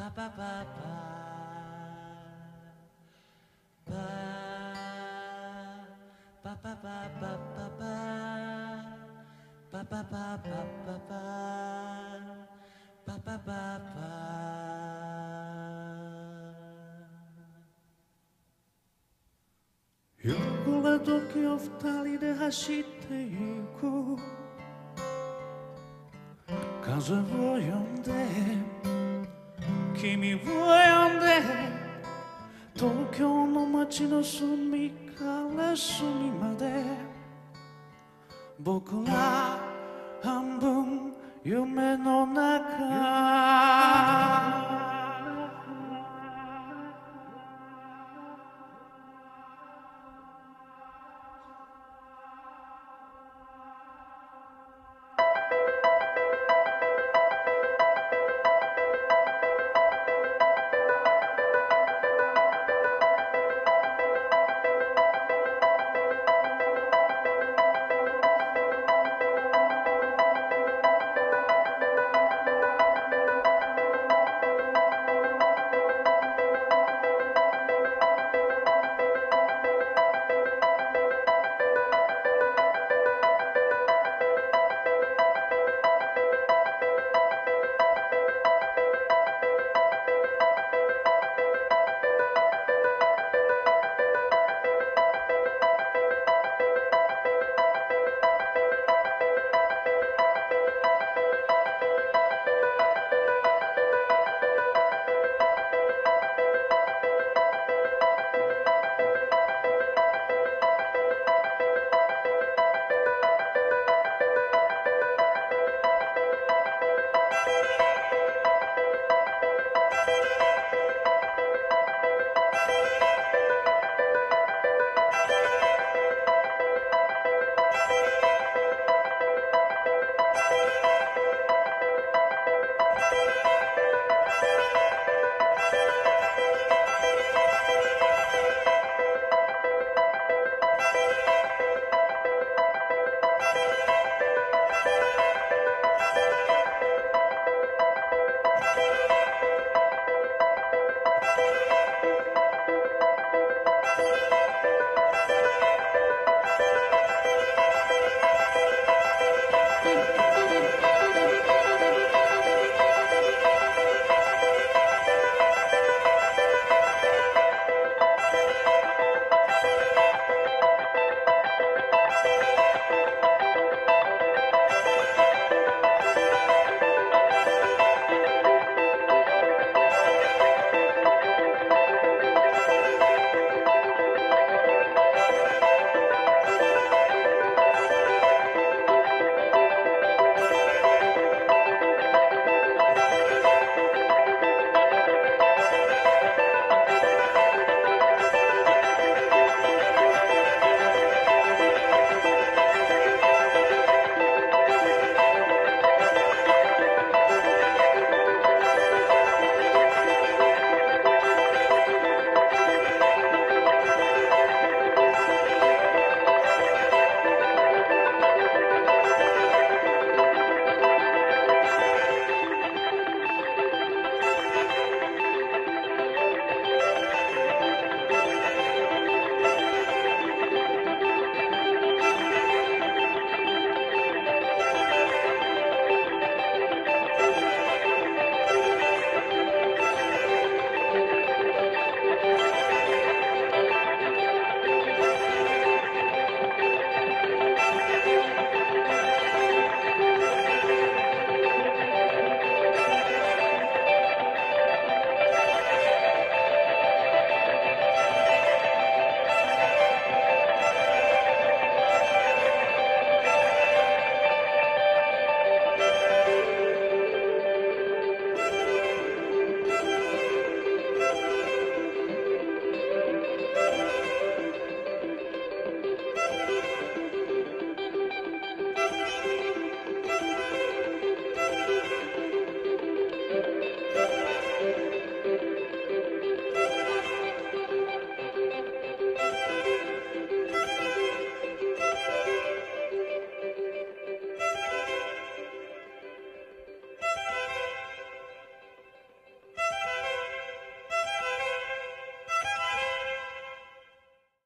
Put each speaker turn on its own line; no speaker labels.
パパパパパパパパパパパパパパパパパパ汚れ時を二人で走ってパくパを呼んで君を呼んで東京の街の隅から隅まで僕ら半分夢の中。